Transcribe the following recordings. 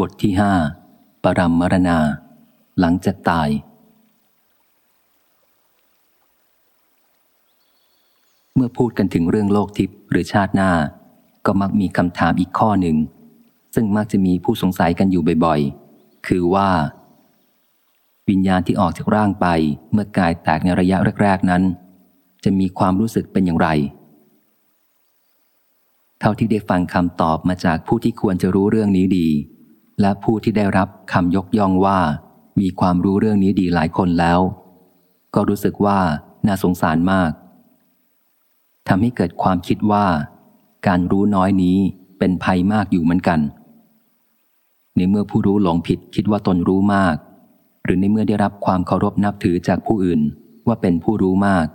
บทที่ห้าปรำมรณา หลังจากตาย เมื่อพูดกันถึงเรื่องโลกทิพย์หรือชาติหน้า ก็มักมีคำถามอีกข้อหนึ่ง ซึ่งมักจะมีผู้สงสัยกันอยู่บ่อยๆ คือว่า วิญญาณที่ออกจากร่างไปเมื่อกายแตกในระยะแรก ๆ นั้น จะมีความรู้สึกเป็นอย่างไร เท่าที่ได้ฟังคำตอบมาจากผู้ที่ควรจะรู้เรื่องนี้ดี และผู้ที่ได้รับคำยกย่องว่า มีความรู้เรื่องนี้ดีหลายคนแล้ว ก็รู้สึกว่าน่าสงสารมากทำให้เกิดความคิดว่า การรู้น้อยนี้เป็นภัยมากอยู่เหมือนกัน ในเมื่อผู้รู้หลงผิดคิดว่าตนรู้มาก หรือในเมื่อได้รับความเคารพนับถือจากผู้อื่นว่าเป็นผู้รู้มาก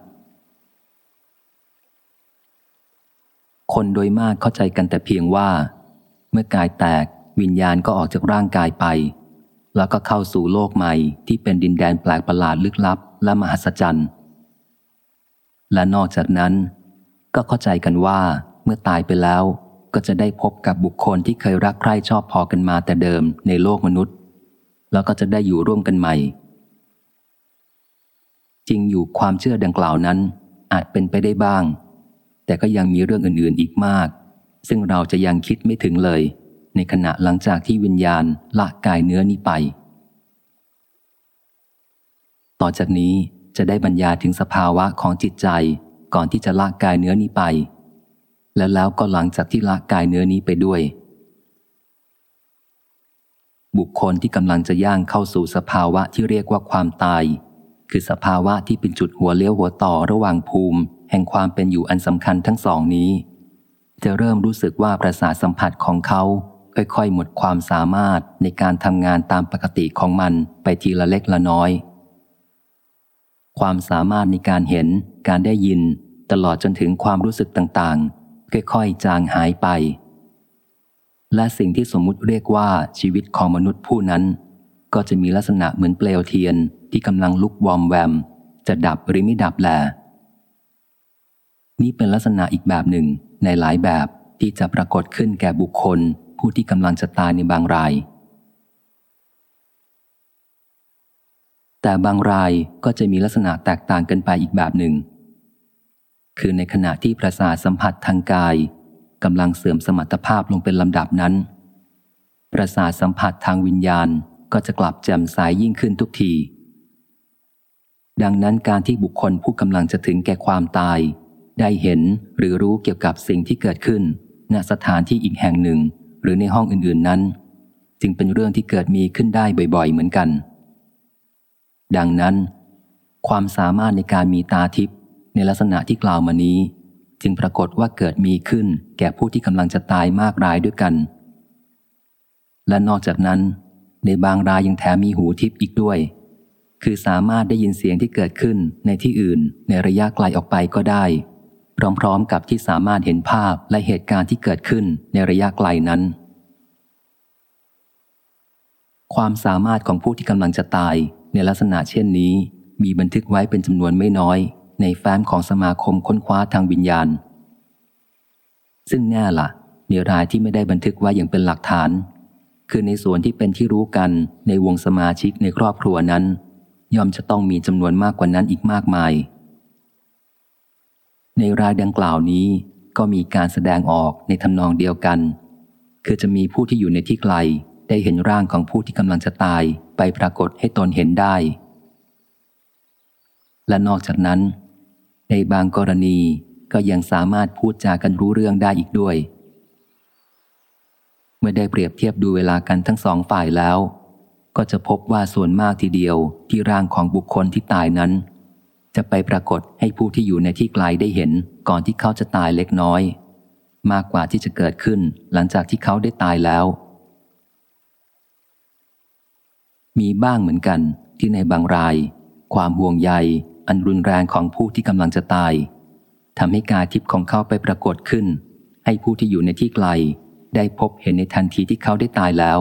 คนโดยมากเข้าใจกันแต่เพียงว่า เมื่อกายแตก วิญญาณก็ออกจากร่างกายไป แล้วก็เข้าสู่โลกใหม่ที่เป็นดินแดนแปลกประหลาดลึกลับและมหัศจรรย์ และนอกจากนั้น ก็เข้าใจกันว่าเมื่อตายไปแล้วก็จะได้พบกับบุคคลที่เคยรักใคร่ชอบพอกันมาแต่เดิมในโลกมนุษย์ แล้วก็จะได้อยู่ร่วมกันใหม่ จริงอยู่ความเชื่อดังกล่าวนั้น อาจเป็นไปได้บ้าง แต่ก็ยังมีเรื่องอื่นๆอีกมาก ซึ่งเราจะยังคิดไม่ถึงเลย ในขณะหลังจากที่วิญญาณละกายเนื้อนี้ไป ต่อจากนี้จะได้บรรยายถึงสภาวะของจิตใจก่อนที่จะละกายเนื้อนี้ไป และแล้วก็หลังจากที่ละกายเนื้อนี้ไปด้วย บุคคลที่กำลังจะย่างเข้าสู่สภาวะที่เรียกว่าความตาย คือสภาวะที่เป็นจุดหัวเลี้ยวหัวต่อระหว่างภูมิ แห่งความเป็นอยู่อันสำคัญทั้งสองนี้ จะเริ่มรู้สึกว่าประสาทสัมผัสของเขา ค่อยๆ หมดความสามารถในการทำงานตามปกติของมันไปทีละเล็กละน้อย ความสามารถในการเห็น การได้ยิน ตลอดจนถึงความรู้สึกต่างๆ ค่อยๆ จางหายไป และสิ่งที่สมมุติเรียกว่าชีวิตของมนุษย์ผู้นั้น ก็จะมีลักษณะเหมือนเปลวเทียนที่กำลังลุกวอมแวม จะดับหรือไม่ดับแล นี่เป็นลักษณะอีกแบบหนึ่งในหลายแบบที่จะปรากฏขึ้นแก่บุคคล ผู้ที่กำลังจะตายในบางราย แต่บางรายก็จะมีลักษณะแตกต่างกันไปอีกแบบหนึ่ง คือในขณะที่ประสาทสัมผัสทางกายกำลังเสื่อมสมรรถภาพลงเป็นลำดับนั้น ประสาทสัมผัสทางวิญญาณก็จะกลับแจ่มใสยยิ่งขึ้นทุกที ดังนั้นการที่บุคคลผู้กำลังจะถึงแก่ความตาย ได้เห็นหรือรู้เกี่ยวกับสิ่งที่เกิดขึ้น ณสถานที่อีกแห่งหนึ่ง หรือในห้องอื่น ๆนั้น จึงเป็นเรื่องที่เกิดมีขึ้นได้บ่อย ๆ เหมือนกัน ดังนั้น ความสามารถในการมีตาทิพย์ในลักษณะที่กล่าวมานี้ จึงปรากฏว่าเกิดมีขึ้นแก่ผู้ที่กำลังจะตายมากรายด้วยกัน และนอกจากนั้น ในบางรายยังแถมมีหูทิพย์อีกด้วย คือสามารถได้ยินเสียงที่เกิดขึ้นในที่อื่นในระยะไกลออกไปก็ได้ พร้อมๆ กับที่สามารถเห็นภาพและเหตุการณ์ที่เกิดขึ้นในระยะไกลนั้น ความสามารถของผู้ที่กำลังจะตายในลักษณะเช่นนี้ มีบันทึกไว้เป็นจำนวนไม่น้อย ในแฟ้มของสมาคมค้นคว้าทางวิญญาณ ซึ่งแน่ละในรายที่ไม่ได้บันทึกไว้อย่างเป็นหลักฐาน คือในส่วนที่เป็นที่รู้กันในวงสมาชิกในครอบครัวนั้น ย่อมจะต้องมีจำนวนมากกว่านั้นอีกมากมาย ในรายดังกล่าวนี้ก็มีการแสดงออกในทำนองเดียวกัน คือจะมีผู้ที่อยู่ในที่ไกล ได้เห็นร่างของผู้ที่กำลังจะตายไปปรากฏให้ตนเห็นได้ และนอกจากนั้น ในบางกรณีก็ยังสามารถพูดจากันรู้เรื่องได้อีกด้วย เมื่อได้เปรียบเทียบดูเวลากันทั้งสองฝ่ายแล้ว ก็จะพบว่าส่วนมากทีเดียวที่ร่างของบุคคลที่ตายนั้น จะไปปรากฏให้ผู้ที่อยู่ในที่ไกลได้เห็นก่อนที่เขาจะตายเล็กน้อย มากกว่าที่จะเกิดขึ้นหลังจากที่เขาได้ตายแล้ว มีบ้างเหมือนกันที่ในบางราย ความห่วงใย อันรุนแรงของผู้ที่กำลังจะตายทำให้กายทิพย์ของเขาไปปรากฏขึ้น ให้ผู้ที่อยู่ในที่ไกล ได้พบเห็นในทันทีที่เขาได้ตายแล้ว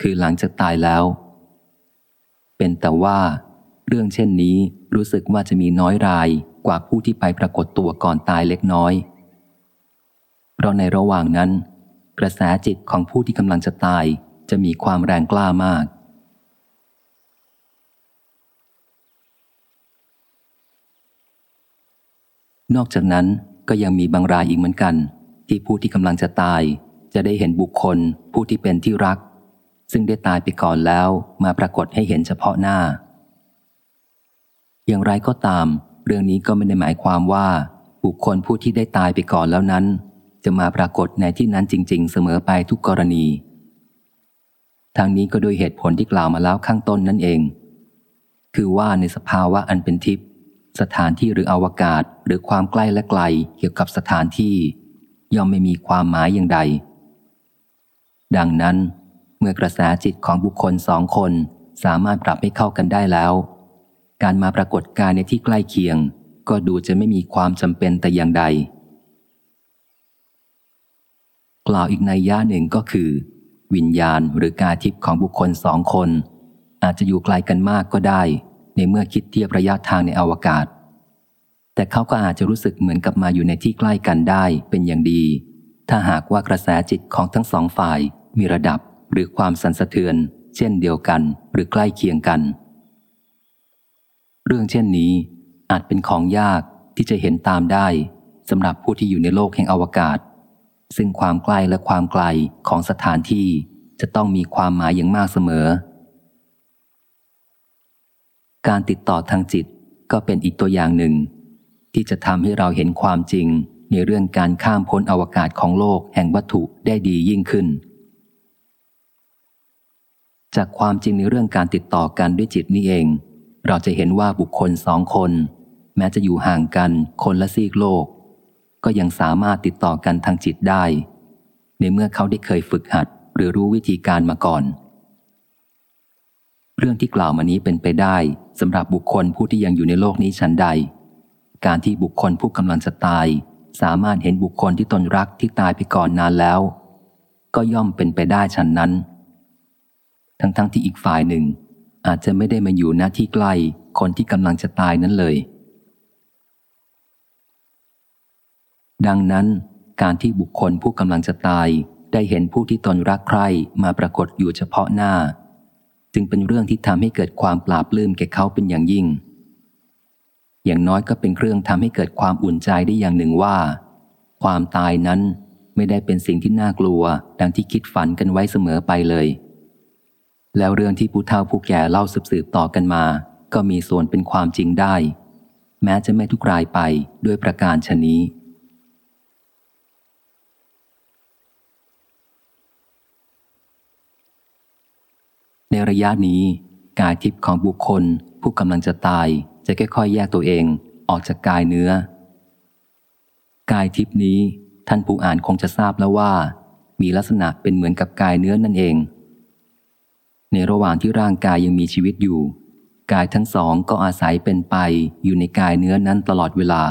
คือหลังจากตายแล้ว เป็นแต่ว่า เรื่องเช่นนี้รู้สึกว่าจะมีน้อยรายกว่าผู้ที่ไปปรากฏตัวก่อนตายเล็กน้อย เพราะในระหว่างนั้น กระแสจิตของผู้ที่กำลังจะตายจะมีความแรงกล้ามาก นอกจากนั้นก็ยังมีบางรายอีกเหมือนกัน ที่ผู้ที่กำลังจะตาย จะได้เห็นบุคคลผู้ที่เป็นที่รัก ซึ่งได้ตายไปก่อนแล้วมาปรากฏให้เห็นเฉพาะหน้า อย่างไรก็ตาม เรื่องนี้ก็ไม่ได้หมายความว่า บุคคลผู้ที่ได้ตายไปก่อนแล้วนั้น จะมาปรากฏในที่นั้นจริง ๆ เสมอไปทุกกรณี ทางนี้ก็โดยเหตุผลที่กล่าวมาแล้วข้างต้นนั่นเอง คือว่าในสภาวะอันเป็นทิพย์สถานที่หรืออวกาศหรือความใกล้และไกลเกี่ยวกับสถานที่ ย่อมไม่มีความหมายอย่างใด ดังนั้น เมื่อกระแสจิตของบุคคลสองคนสามารถปรับให้เข้ากันได้แล้ว การมาปรากฏกายในที่ใกล้เคียง ก็ดูจะไม่มีความจำเป็นแต่อย่างใด กล่าวอีกในย่าหนึ่งก็คือ วิญญาณหรือกายทิพย์ของบุคคลสองคน อาจจะอยู่ไกลกันมากก็ได้ ในเมื่อคิดเทียบระยะทางในอวกาศ แต่เขาก็อาจจะรู้สึกเหมือนกับมาอยู่ในที่ใกล้กันได้เป็นอย่างดี ถ้าหากว่ากระแสจิตของทั้งสองฝ่ายมีระดับหรือความสั่นสะเทือน เช่นเดียวกัน หรือใกล้เคียงกัน เรื่องเช่นนี้อาจเป็นของยากที่จะเห็นตามได้สำหรับผู้ที่อยู่ในโลกแห่งอวกาศ ซึ่งความใกล้และความไกลของสถานที่จะต้องมีความหมายอย่างมากเสมอ การติดต่อทางจิตก็เป็นอีกตัวอย่างหนึ่ง ที่จะทำให้เราเห็นความจริงในเรื่องการข้ามพ้นอวกาศของโลกแห่งวัตถุได้ดียิ่งขึ้น จากความจริงในเรื่องการติดต่อกันด้วยจิตนี้เอง เราจะเห็นว่าบุคคลสองคน แม้จะอยู่ห่างกันคนละซีกโลก ก็ยังสามารถติดต่อกันทางจิตได้ ในเมื่อเขาได้เคยฝึกหัดหรือรู้วิธีการมาก่อน เรื่องที่กล่าวมานี้เป็นไปได้สำหรับบุคคลผู้ที่ยังอยู่ในโลกนี้ชั้นใด การที่บุคคลผู้กำลังจะตาย สามารถเห็นบุคคลที่ตนรักที่ตายไปก่อนนานแล้ว ก็ย่อมเป็นไปได้ชั้นนั้น ทั้งๆทที่อีกฝ่ายหนึ่ง อาจจะไม่ได้มาอยู่หน้าที่ใกล้คนที่กำลังจะตายนั้นเลย ดังนั้น การที่บุคคลผู้กำลังจะตาย ได้เห็นผู้ที่ตนรักใคร่มาปรากฏอยู่เฉพาะหน้า จึงเป็นเรื่องที่ทำให้เกิดความปราบลื้มแก่เขาเป็นอย่างยิ่ง อย่างน้อยก็เป็นเครื่องทำให้เกิดความอุ่นใจได้อย่างหนึ่งว่า ความตายนั้นไม่ได้เป็นสิ่งที่น่ากลัว ดังที่คิดฝันกันไว้เสมอไปเลย แล้วเรื่องที่ผู้เฒ่าผู้แก่เล่าสืบต่อกันมา ก็มีส่วนเป็นความจริงได้ แม้จะไม่ทุกรายไปด้วยประการชนี้ ในระยะนี้ กายทิพย์ของบุคคล ผู้กำลังจะตายจะค่อยๆแยกตัวเองออกจากกายเนื้อ กายทิพย์นี้ท่านผู้อ่านคงจะทราบแล้วว่า มีลักษณะเป็นเหมือนกับกายเนื้อนั่นเอง ในระหว่างที่ร่างกายยังมีชีวิตอยู่ กายทั้งสองก็อาศัยเป็นไปอยู่ในกายเนื้อนั้นตลอดเวลา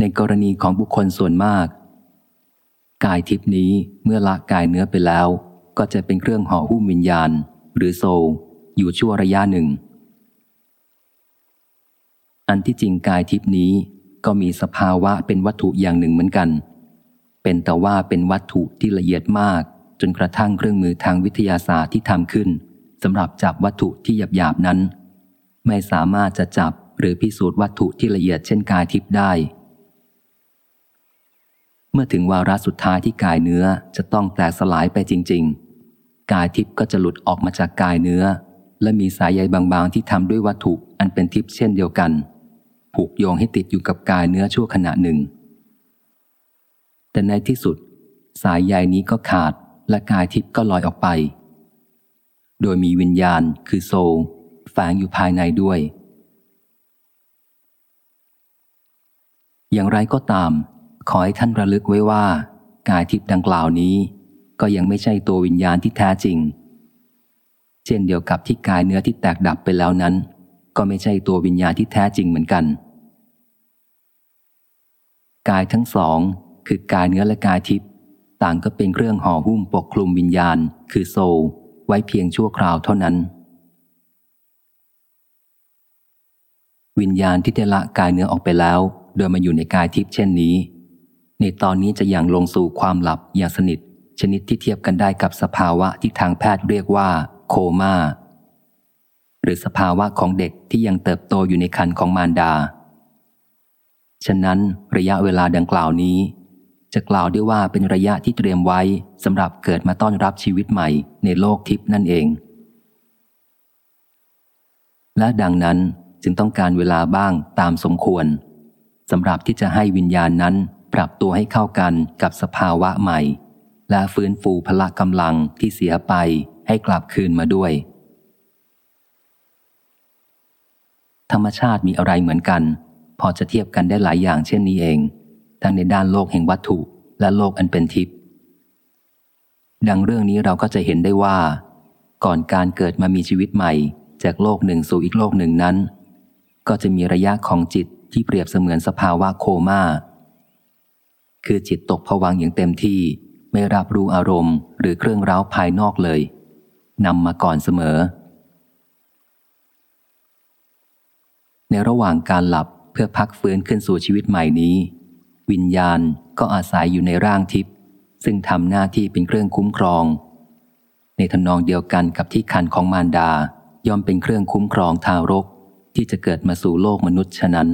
ในกรณีของบุคคลส่วนมาก กายทิพนี้เมื่อละกายเนื้อไปแล้ว ก็จะเป็นเครื่องห่อหุ้มวิญญาณ หรือโซอยู่ชั่วระยะหนึ่ง อันที่จริงกายทิพนี้ก็มีสภาวะเป็นวัตถุอย่างหนึ่งเหมือนกัน เป็นแต่ว่าเป็นวัตถุที่ละเอียดมาก จนกระทั่งเครื่องมือทางวิทยาศาสตร์ที่ทำขึ้นสำหรับจับวัตถุที่หยาบๆนั้น ไม่สามารถจะจับหรือพิสูจน์วัตถุที่ละเอียดเช่นกายทิพย์ได้ เมื่อถึงวาระสุดท้ายที่กายเนื้อจะต้องแตกสลายไปจริง ๆ กายทิพย์ก็จะหลุดออกมาจากกายเนื้อ และมีสายใยบางๆที่ทำด้วยวัตถุอันเป็นทิพย์เช่นเดียวกัน ผูกโยงให้ติดอยู่กับกายเนื้อชั่วขณะหนึ่ง แต่ในที่สุด สายใยนี้ก็ขาด และกายทิพย์ก็ลอยออกไป โดยมีวิญญาณคือโซแฝงอยู่ภายในด้วย อย่างไรก็ตาม ขอให้ท่านระลึกไว้ว่า กายทิพย์ดังกล่าวนี้ ก็ยังไม่ใช่ตัววิญญาณที่แท้จริง เช่นเดียวกับที่กายเนื้อที่แตกดับไปแล้วนั้น ก็ไม่ใช่ตัววิญญาณที่แท้จริงเหมือนกัน กายทั้งสองคือกายเนื้อและกายทิพย์ ต่างก็เป็นเครื่องห่อหุ้มปกคลุมวิญญาณ คือโซไว้เพียงชั่วคราวเท่านั้น วิญญาณที่ได้ละกายเนื้อออกไปแล้ว โดยมาอยู่ในกายทิพย์เช่นนี้ ในตอนนี้จะอย่างลงสู่ความหลับอย่างสนิท ชนิดที่เทียบกันได้กับสภาวะที่ทางแพทย์เรียกว่า โคมา่าหรือสภาวะของเด็กที่ยังเติบโตอยู่ในคันของมารดา ฉะนั้นระยะเวลาดังกล่าวนี้ จะกล่าวได้ว่าเป็นระยะที่เตรียมไว้สำหรับเกิดมาต้อนรับชีวิตใหม่ในโลกทิพย์นั่นเอง และดังนั้นจึงต้องการเวลาบ้างตามสมควรสำหรับที่จะให้วิญญาณนั้นปรับตัวให้เข้ากันกับสภาวะใหม่ และฟื้นฟูพละกำลังที่เสียไปให้กลับคืนมาด้วย ธรรมชาติมีอะไรเหมือนกัน พอจะเทียบกันได้หลายอย่างเช่นนี้เอง ทั้งในด้านโลกแห่งวัตถุและโลกอันเป็นทิพย์ดังเรื่องนี้เราก็จะเห็นได้ว่า ก่อนการเกิดมามีชีวิตใหม่ จากโลกหนึ่งสู่อีกโลกหนึ่งนั้น ก็จะมีระยะของจิตที่เปรียบเสมือนสภาวะโคมา่าคือจิตตกผวังอย่างเต็มที่ไม่รับรู้อารมณ์หรือเครื่องร้าวภายนอกเลยนำมาก่อนเสมอ ในระหว่างการหลับเพื่อพักฟื้นขึ้นสู่ชีวิตใหม่นี้ วิญญาณก็อาศัยอยู่ในร่างทิพย์ซึ่งทำหน้าที่เป็นเครื่องคุ้มครอง ในทำนองเดียวกันกับที่คันของมารดาย่อมเป็นเครื่องคุ้มครองทารกที่จะเกิดมาสู่โลกมนุษย์ฉะนั้น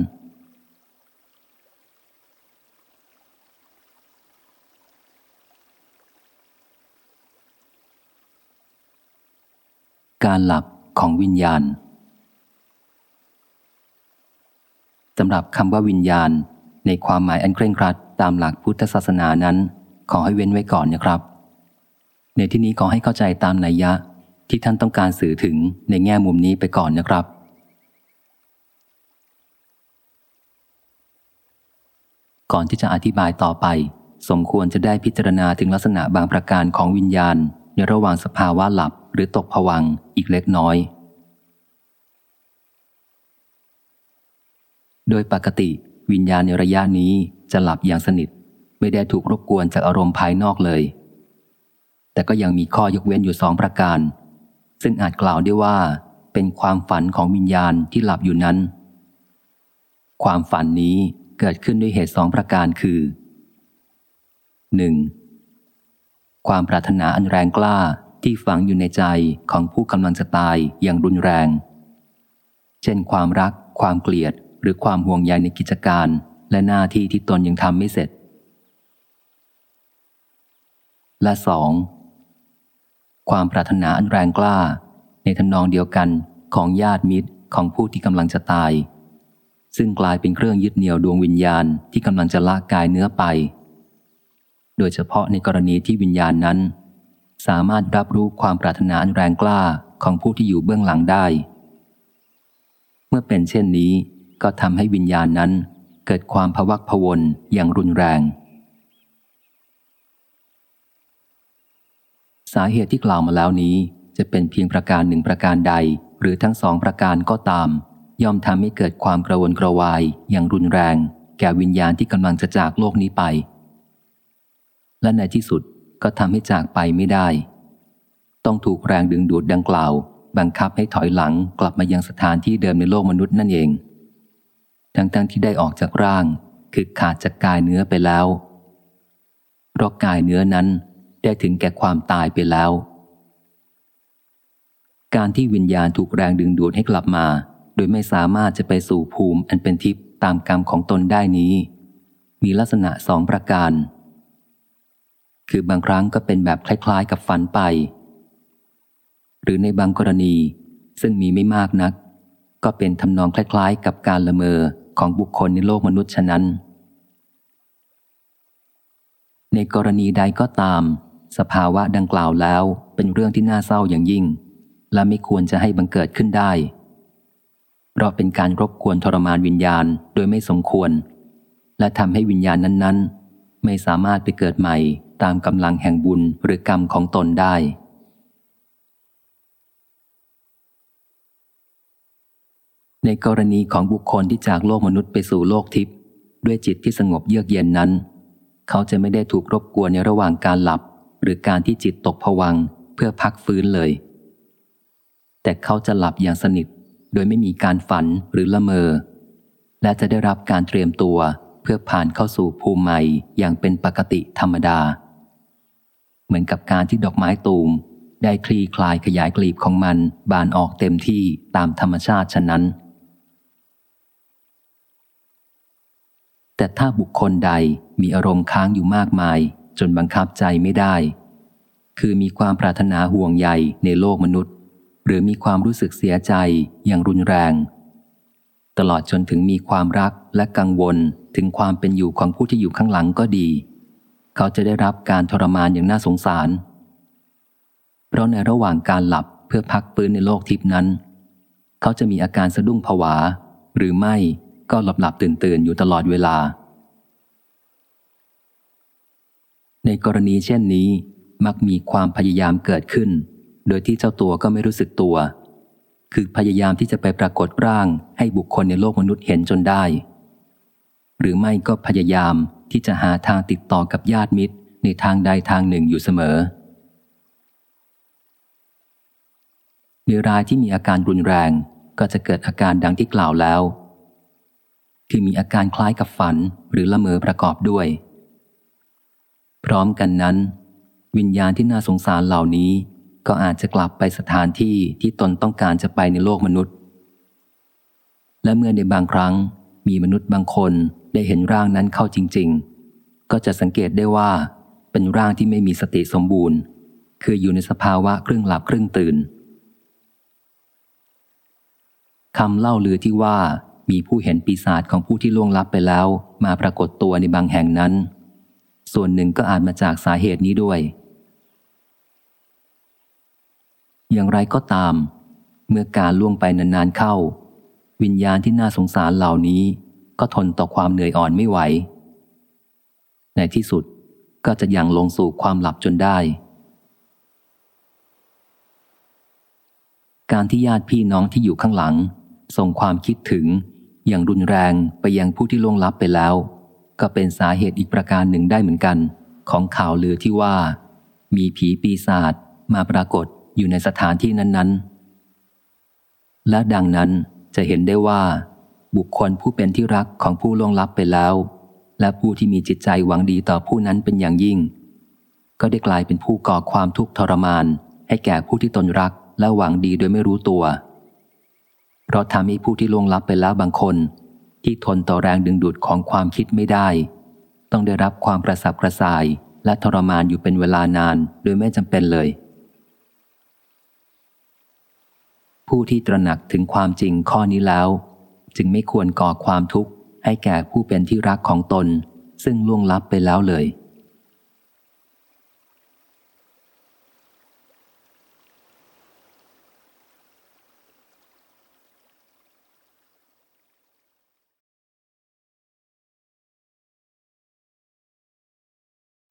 การหลับของวิญญาณสำหรับคำว่าวิญญาณ ในความหมายอันเคร่งครัดตามหลักพุทธศาสนานั้น ขอให้เว้นไว้ก่อนนะครับ ในที่นี้ขอให้เข้าใจตามนัยยะที่ท่านต้องการสื่อถึงในแง่มุมนี้ไปก่อนนะครับ ก่อนที่จะอธิบายต่อไป สมควรจะได้พิจารณาถึงลักษณะบางประการของวิญญาณ ในระหว่างสภาวะหลับหรือตกผวังอีกเล็กน้อย โดยปกติ วิญญาณในระยะนี้จะหลับอย่างสนิท ไม่ได้ถูกรบกวนจากอารมณ์ภายนอกเลย แต่ก็ยังมีข้อยกเว้นอยู่สองประการ ซึ่งอาจกล่าวได้ว่า เป็นความฝันของวิญญาณที่หลับอยู่นั้น ความฝันนี้เกิดขึ้นด้วยเหตุสองประการคือ 1. ความปรารถนาอันแรงกล้าที่ฝังอยู่ในใจของผู้กำลังจะตายอย่างรุนแรง เช่นความรัก ความเกลียด หรือความห่วงใยในกิจการ และหน้าที่ที่ตนยังทำไม่เสร็จ และสองความปรารถนาอันแรงกล้า ในทำนองเดียวกันของญาติมิตรของผู้ที่กำลังจะตาย ซึ่งกลายเป็นเครื่องยึดเหนี่ยวดวงวิญญาณที่กำลังจะลากกายเนื้อไป โดยเฉพาะในกรณีที่วิญญาณนั้น สามารถรับรู้ความปรารถนาอันแรงกล้าของผู้ที่อยู่เบื้องหลังได้ เมื่อเป็นเช่นนี้ ก็ทำให้วิญญาณนั้นเกิดความพวักพวนอย่างรุนแรง สาเหตุที่กล่าวมาแล้วนี้ จะเป็นเพียงประการหนึ่งประการใด หรือทั้งสองประการก็ตาม ย่อมทำให้เกิดความกระวนกระวายอย่างรุนแรง แก่วิญญาณที่กำลังจะจากโลกนี้ไป และในที่สุดก็ทำให้จากไปไม่ได้ ต้องถูกแรงดึงดูดดังกล่าว บังคับให้ถอยหลังกลับมายังสถานที่เดิมในโลกมนุษย์นั่นเอง ทั้งๆทที่ได้ออกจากร่าง คือขาดจากกายเนื้อไปแล้ว เพราะกายเนื้อนั้นได้ถึงแก่ความตายไปแล้ว การที่วิญญาณถูกแรงดึงดูดให้กลับมา โดยไม่สามารถจะไปสู่ภูมิอันเป็นทิพย์ตามกรรมของตนได้นี้ มีลักษณะสองประการ คือบางครั้งก็เป็นแบบคล้ายๆ กับฝันไป หรือในบางกรณีซึ่งมีไม่มากนัก ก็เป็นทำนองคล้ายๆ กับการละเมอ ของบุคคลในโลกมนุษย์ฉะนั้น ในกรณีใดก็ตาม สภาวะดังกล่าวแล้วเป็นเรื่องที่น่าเศร้าอย่างยิ่ง และไม่ควรจะให้บังเกิดขึ้นได้ เพราะเป็นการรบกวนทรมานวิญญาณโดยไม่สมควร และทำให้วิญญาณนั้น ๆ ไม่สามารถไปเกิดใหม่ตามกำลังแห่งบุญหรือกรรมของตนได้ ในกรณีของบุคคลที่จากโลกมนุษย์ไปสู่โลกทิพย์ด้วยจิตที่สงบเยือกเย็นนั้น เขาจะไม่ได้ถูกรบกวนในระหว่างการหลับ หรือการที่จิตตกผวังเพื่อพักฟื้นเลย แต่เขาจะหลับอย่างสนิท โดยไม่มีการฝันหรือละเมอ และจะได้รับการเตรียมตัวเพื่อผ่านเข้าสู่ภูมิใหม่อย่างเป็นปกติธรรมดา เหมือนกับการที่ดอกไม้ตูม ได้คลี่คลายขยายกลีบของมันบานออกเต็มที่ตามธรรมชาติฉะนั้น แต่ถ้าบุคคลใดมีอารมณ์ค้างอยู่มากมาย จนบังคับใจไม่ได้ คือมีความปรารถนาห่วงใยในโลกมนุษย์ หรือมีความรู้สึกเสียใจอย่างรุนแรง ตลอดจนถึงมีความรักและกังวลถึงความเป็นอยู่ของผู้ที่อยู่ข้างหลังก็ดี เขาจะได้รับการทรมานอย่างน่าสงสาร เพราะในระหว่างการหลับเพื่อพักฟื้นในโลกทิพนั้น เขาจะมีอาการสะดุ้งผวา หรือไม่ ก็หลับหลับตื่นตื่นอยู่ตลอดเวลา ในกรณีเช่นนี้ มักมีความพยายามเกิดขึ้น โดยที่เจ้าตัวก็ไม่รู้สึกตัว คือพยายามที่จะไปปรากฏร่าง ให้บุคคลในโลกมนุษย์เห็นจนได้ หรือไม่ก็พยายามที่จะหาทางติดต่อกับญาติมิตร ในทางใดทางหนึ่งอยู่เสมอในรายที่มีอาการรุนแรงก็จะเกิดอาการดังที่กล่าวแล้ว คือมีอาการคล้ายกับฝันหรือละเมอประกอบด้วย พร้อมกันนั้น วิญญาณที่น่าสงสารเหล่านี้ ก็อาจจะกลับไปสถานที่ที่ตนต้องการจะไปในโลกมนุษย์ และเมื่อในบางครั้งมีมนุษย์บางคนได้เห็นร่างนั้นเข้าจริง ๆ ก็จะสังเกตได้ว่า เป็นร่างที่ไม่มีสติสมบูรณ์ คืออยู่ในสภาวะครึ่งหลับครึ่งตื่นคำเล่าลือที่ว่า มีผู้เห็นปีศาจของผู้ที่ล่วงลับไปแล้ว มาปรากฏตัวในบางแห่งนั้น ส่วนหนึ่งก็อาจมาจากสาเหตุนี้ด้วย อย่างไรก็ตาม เมื่อการล่วงไปนานๆเข้า วิญญาณที่น่าสงสารเหล่านี้ ก็ทนต่อความเหนื่อยอ่อนไม่ไหว ในที่สุดก็จะยังลงสู่ความหลับจนได้ การที่ญาติพี่น้องที่อยู่ข้างหลังส่งความคิดถึง อย่างรุนแรงไปยังผู้ที่ล่วงลับไปแล้ว ก็เป็นสาเหตุอีกประการหนึ่งได้เหมือนกัน ของข่าวลือที่ว่า มีผีปีศาจมาปรากฏอยู่ในสถานที่นั้น ๆ และดังนั้นจะเห็นได้ว่า บุคคลผู้เป็นที่รักของผู้ล่วงลับไปแล้ว และผู้ที่มีจิตใจหวังดีต่อผู้นั้นเป็นอย่างยิ่ง ก็ได้กลายเป็นผู้ก่อความทุกข์ทรมาน ให้แก่ผู้ที่ตนรักและหวังดีโดยไม่รู้ตัว เพราะทำให้ผู้ที่ล่วงลับไปแล้วบางคน ที่ทนต่อแรงดึงดูดของความคิดไม่ได้ ต้องได้รับความกระสับกระส่ายและทรมานอยู่เป็นเวลานานโดยไม่จำเป็นเลย ผู้ที่ตระหนักถึงความจริงข้อนี้แล้ว จึงไม่ควรก่อความทุกข์ให้แก่ผู้เป็นที่รักของตน ซึ่งล่วงลับไปแล้วเลย